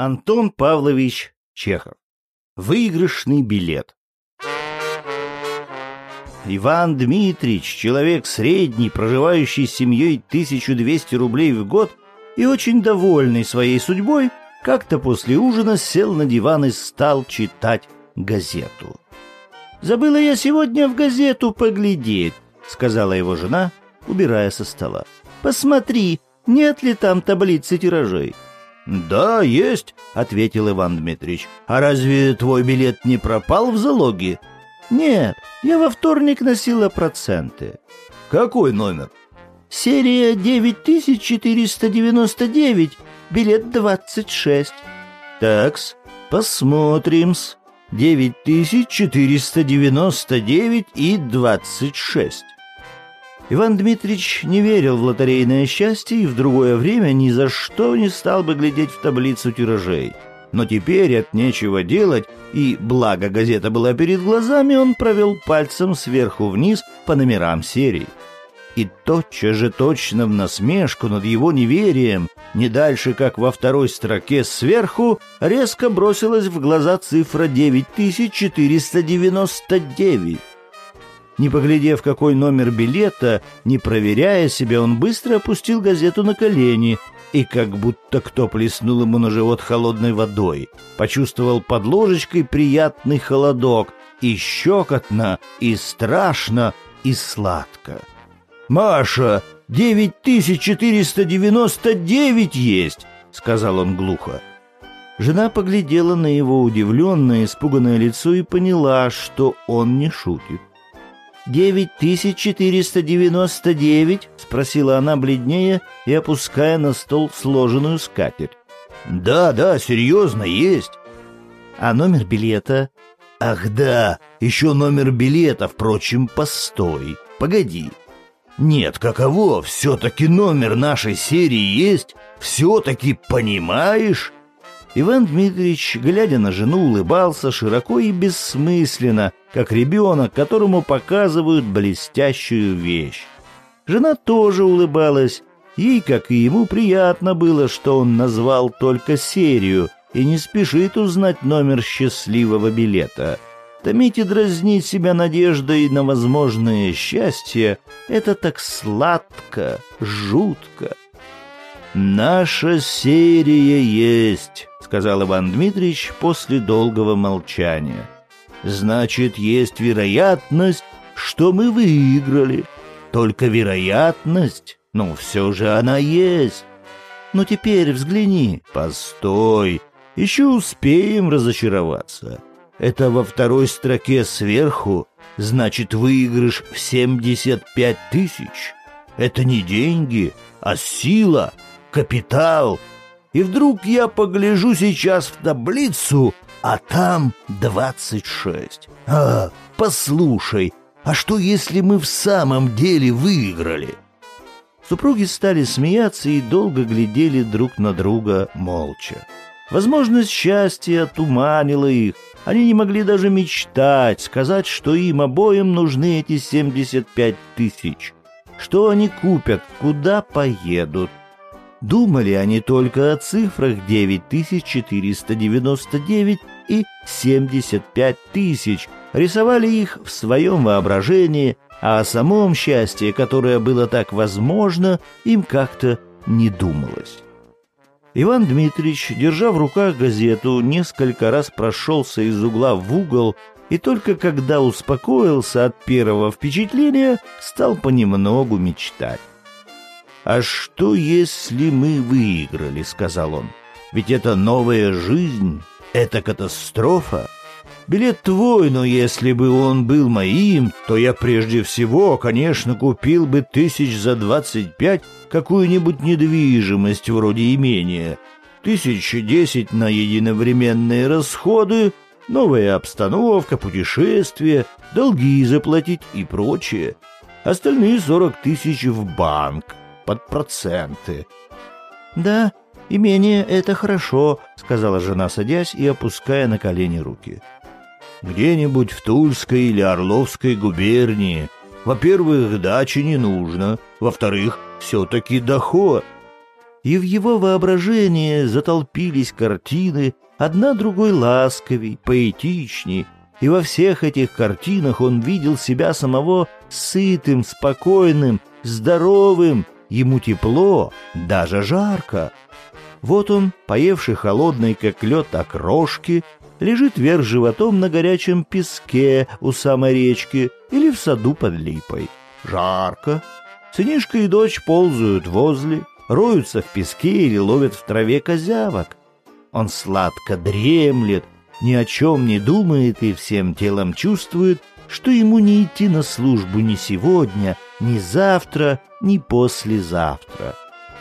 Антон Павлович Чехов. Выигрышный билет. Иван Дмитрич, человек средний, проживающий с семьей 1200 рублей в год и очень довольный своей судьбой, как-то после ужина сел на диван и стал читать газету. «Забыла я сегодня в газету поглядеть», — сказала его жена, убирая со стола. «Посмотри, нет ли там таблицы тиражей?» «Да, есть», — ответил Иван Дмитрич. «А разве твой билет не пропал в залоге?» «Нет, я во вторник носила проценты». «Какой номер?» «Серия 9499, билет 26». «Такс, посмотрим-с. 9499 и 26». Иван Дмитрич не верил в лотерейное счастье и в другое время ни за что не стал бы глядеть в таблицу тиражей. Но теперь от нечего делать, и благо газета была перед глазами, он провел пальцем сверху вниз по номерам серий. И тотчас же точно в насмешку над его неверием, не дальше, как во второй строке сверху, резко бросилась в глаза цифра 9499. Не поглядев, какой номер билета, не проверяя себя, он быстро опустил газету на колени и, как будто кто плеснул ему на живот холодной водой, почувствовал под ложечкой приятный холодок, и щекотно, и страшно, и сладко. «Маша, девять тысяч четыреста девяносто девять есть!» — сказал он глухо. Жена поглядела на его удивленное, испуганное лицо и поняла, что он не шутит. «Девять тысяч четыреста девяносто девять?» — спросила она бледнее и опуская на стол сложенную скатерть. «Да, да, серьезно, есть». «А номер билета?» «Ах да, еще номер билета, впрочем, постой. Погоди. Нет, каково, все-таки номер нашей серии есть? Все-таки понимаешь?» Иван Дмитриевич, глядя на жену, улыбался широко и бессмысленно, как ребенок, которому показывают блестящую вещь. Жена тоже улыбалась. Ей, как и ему, приятно было, что он назвал только серию и не спешит узнать номер счастливого билета. Томить и дразнить себя надеждой на возможное счастье — это так сладко, жутко. «Наша серия есть», — сказал Иван Дмитриевич после долгого молчания. «Значит, есть вероятность, что мы выиграли. Только вероятность, но все же она есть. Но теперь взгляни, постой, еще успеем разочароваться. Это во второй строке сверху, значит, выигрыш в 75 тысяч. Это не деньги, а сила — капитал. И вдруг я погляжу сейчас в таблицу, а там двадцать шесть. А, послушай, а что если мы в самом деле выиграли? Супруги стали смеяться и долго глядели друг на друга молча. Возможность счастья туманила их. Они не могли даже мечтать, сказать, что им обоим нужны эти семьдесят пять тысяч. Что они купят, куда поедут. Думали они только о цифрах 9499 и 75 тысяч, рисовали их в своем воображении, а о самом счастье, которое было так возможно, им как-то не думалось. Иван Дмитриевич, держа в руках газету, несколько раз прошелся из угла в угол и только когда успокоился от первого впечатления, стал понемногу мечтать. «А что, если мы выиграли?» — сказал он. «Ведь это новая жизнь, это катастрофа. Билет твой, но если бы он был моим, то я прежде всего, конечно, купил бы тысяч за двадцать пять какую-нибудь недвижимость вроде имения. Тысячи десять на единовременные расходы, новая обстановка, путешествия, долги заплатить и прочее. Остальные сорок тысяч в банк под проценты. «Да, имение — это хорошо», — сказала жена, садясь и опуская на колени руки. «Где-нибудь в Тульской или Орловской губернии. Во-первых, дачи не нужно. Во-вторых, все-таки доход». И в его воображении затолпились картины, одна другой ласковей, поэтичней, и во всех этих картинах он видел себя самого сытым, спокойным, здоровым, ему тепло, даже жарко. Вот он, поевший холодной, как лед, окрошки, лежит вверх животом на горячем песке у самой речки или в саду под липой. Жарко. Сынишка и дочь ползают возле, роются в песке или ловят в траве козявок. Он сладко дремлет, ни о чем не думает и всем телом чувствует, что ему не идти на службу ни сегодня, ни завтра, ни послезавтра.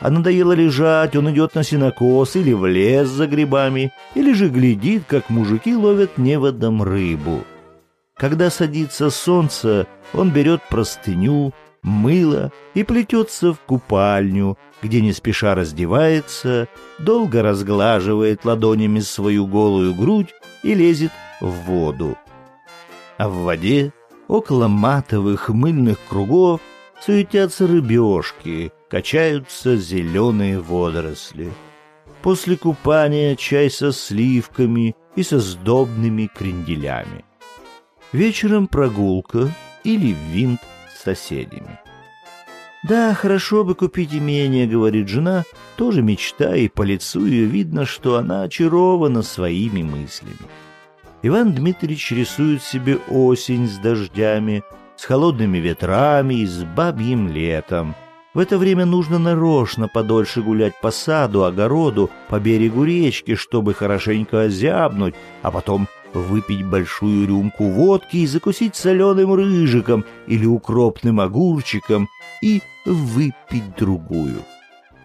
А надоело лежать, он идет на синокос или в лес за грибами, или же глядит, как мужики ловят неводом рыбу. Когда садится солнце, он берет простыню, мыло и плетется в купальню, где не спеша раздевается, долго разглаживает ладонями свою голую грудь и лезет в воду. А в воде, около матовых мыльных кругов, суетятся рыбешки, качаются зеленые водоросли. После купания чай со сливками и со сдобными кренделями. Вечером прогулка или винт с соседями. «Да, хорошо бы купить имение», — говорит жена, тоже мечта, и по лицу ее видно, что она очарована своими мыслями. Иван Дмитриевич рисует себе осень с дождями, с холодными ветрами и с бабьим летом. В это время нужно нарочно подольше гулять по саду, огороду, по берегу речки, чтобы хорошенько озябнуть, а потом выпить большую рюмку водки и закусить соленым рыжиком или укропным огурчиком и выпить другую.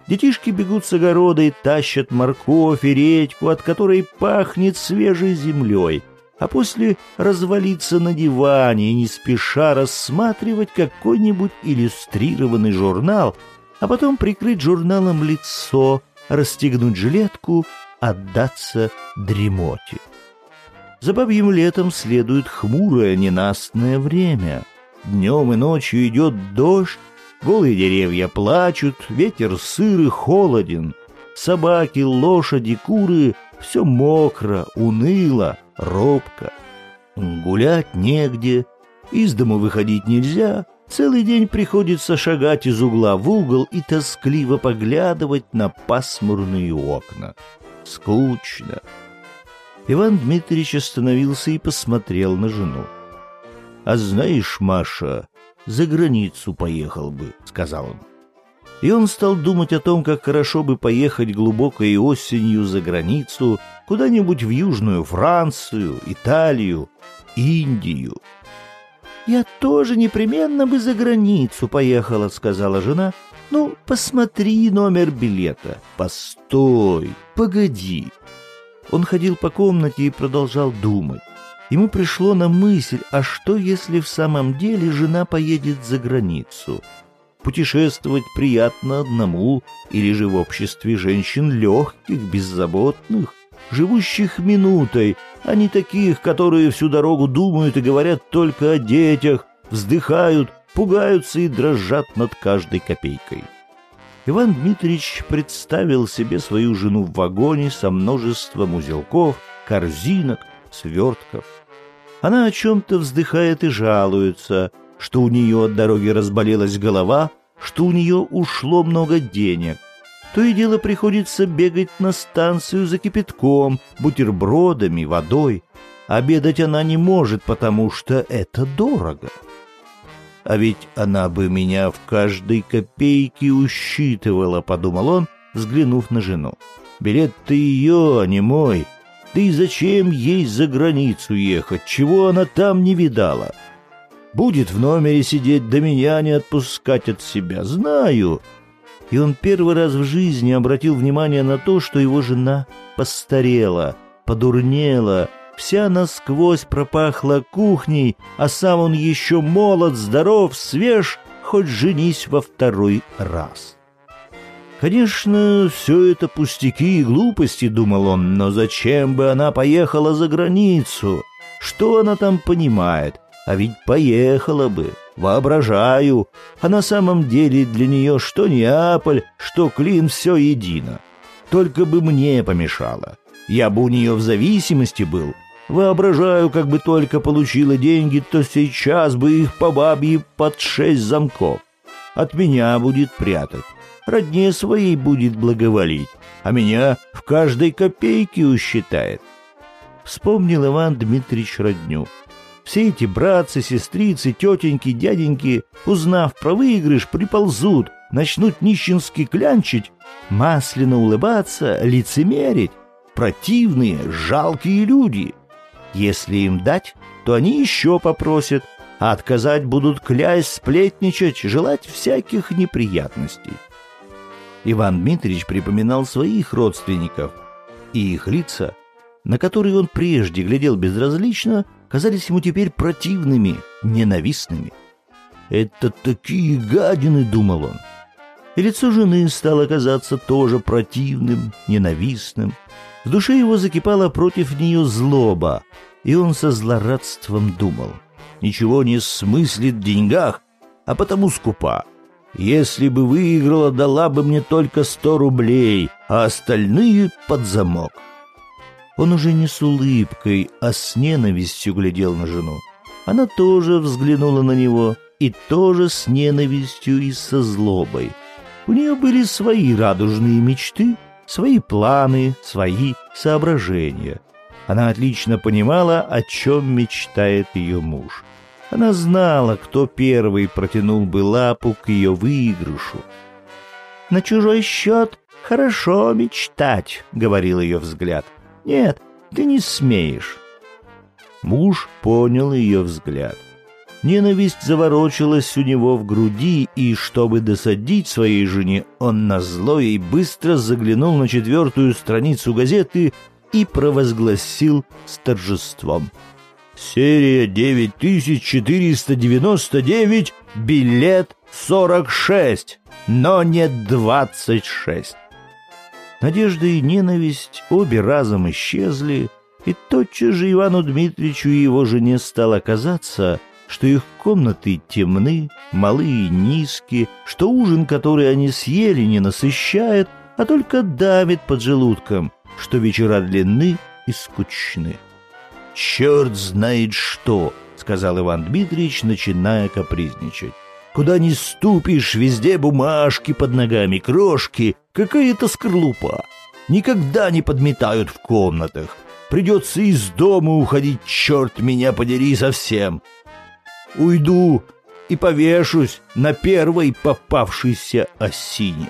Детишки бегут с огорода и тащат морковь и редьку, от которой пахнет свежей землей, а после развалиться на диване и не спеша рассматривать какой-нибудь иллюстрированный журнал, а потом прикрыть журналом лицо, расстегнуть жилетку, отдаться дремоте. За бабьим летом следует хмурое ненастное время. Днем и ночью идет дождь, голые деревья плачут, ветер сырый, холоден. Собаки, лошади, куры — все мокро, уныло, робко. Гулять негде, из дома выходить нельзя, целый день приходится шагать из угла в угол и тоскливо поглядывать на пасмурные окна. Скучно. Иван Дмитриевич остановился и посмотрел на жену. «А знаешь, Маша, за границу поехал бы», — сказал он. И он стал думать о том, как хорошо бы поехать глубокой осенью за границу, куда-нибудь в Южную Францию, Италию, Индию. «Я тоже непременно бы за границу поехала», — сказала жена. «Ну, посмотри номер билета». «Постой, погоди. Он ходил по комнате и продолжал думать. Ему пришло на мысль, а что если в самом деле жена поедет за границу? Путешествовать приятно одному или же в обществе женщин легких, беззаботных, живущих минутой, а не таких, которые всю дорогу думают и говорят только о детях, вздыхают, пугаются и дрожат над каждой копейкой. Иван Дмитриевич представил себе свою жену в вагоне со множеством узелков, корзинок, свертков. Она о чем-то вздыхает и жалуется, что у нее от дороги разболелась голова, что у нее ушло много денег. То и дело приходится бегать на станцию за кипятком, бутербродами, водой. Обедать она не может, потому что это дорого. А ведь она бы меня в каждой копейке усчитывала, подумал он, взглянув на жену. Билет-то ее, а не мой. Да и зачем ей за границу ехать? Чего она там не видала? Будет в номере сидеть, да меня не отпускать от себя. Знаю. И он первый раз в жизни обратил внимание на то, что его жена постарела, подурнела, вся насквозь пропахла кухней, а сам он еще молод, здоров, свеж, хоть женись во второй раз. Конечно, все это пустяки и глупости, думал он, но зачем бы она поехала за границу? Что она там понимает? А ведь поехала бы. Воображаю, а на самом деле для нее что Неаполь, что Клин все едино. Только бы мне помешало. Я бы у нее в зависимости был. Воображаю, как бы только получила деньги, то сейчас бы их по бабье под шесть замков. От меня будет прятать. Родне своей будет благоволить, а меня в каждой копейке усчитает. Вспомнил Иван Дмитриевич родню. Все эти братцы, сестрицы, тетеньки, дяденьки, узнав про выигрыш, приползут, начнут нищенски клянчить, масляно улыбаться, лицемерить. Противные, жалкие люди. Если им дать, то они еще попросят, а отказать будут клясть, сплетничать, желать всяких неприятностей. Иван Дмитриевич припоминал своих родственников, и их лица, на которые он прежде глядел безразлично, казались ему теперь противными, ненавистными. «Это такие гадины!» — думал он. И лицо жены стало казаться тоже противным, ненавистным. В душе его закипала против нее злоба, и он со злорадством думал. Ничего не смыслит в деньгах, а потому скупа. Если бы выиграла, дала бы мне только сто рублей, а остальные под замок. Он уже не с улыбкой, а с ненавистью глядел на жену. Она тоже взглянула на него, и тоже с ненавистью и со злобой. У нее были свои радужные мечты, свои планы, свои соображения. Она отлично понимала, о чем мечтает ее муж. Она знала, кто первый протянул бы лапу к ее выигрышу. «На чужой счет хорошо мечтать», — говорил ее взгляд. Нет, ты не смеешь. Муж понял ее взгляд. Ненависть заворочилась у него в груди, и, чтобы досадить своей жене, он назло ей быстро заглянул на четвертую страницу газеты и провозгласил с торжеством. «Серия 9499, билет 46, но не 26». Надежда и ненависть обе разом исчезли, и тотчас же Ивану Дмитриевичу и его жене стало казаться, что их комнаты темны, малые и низкие, что ужин, который они съели, не насыщает, а только давит под желудком, что вечера длинны и скучны. «Черт знает что!» — сказал Иван Дмитриевич, начиная капризничать. Куда ни ступишь, везде бумажки под ногами, крошки, какая-то скорлупа. Никогда не подметают в комнатах. Придется из дома уходить, черт меня подери совсем. Уйду и повешусь на первой попавшейся осине.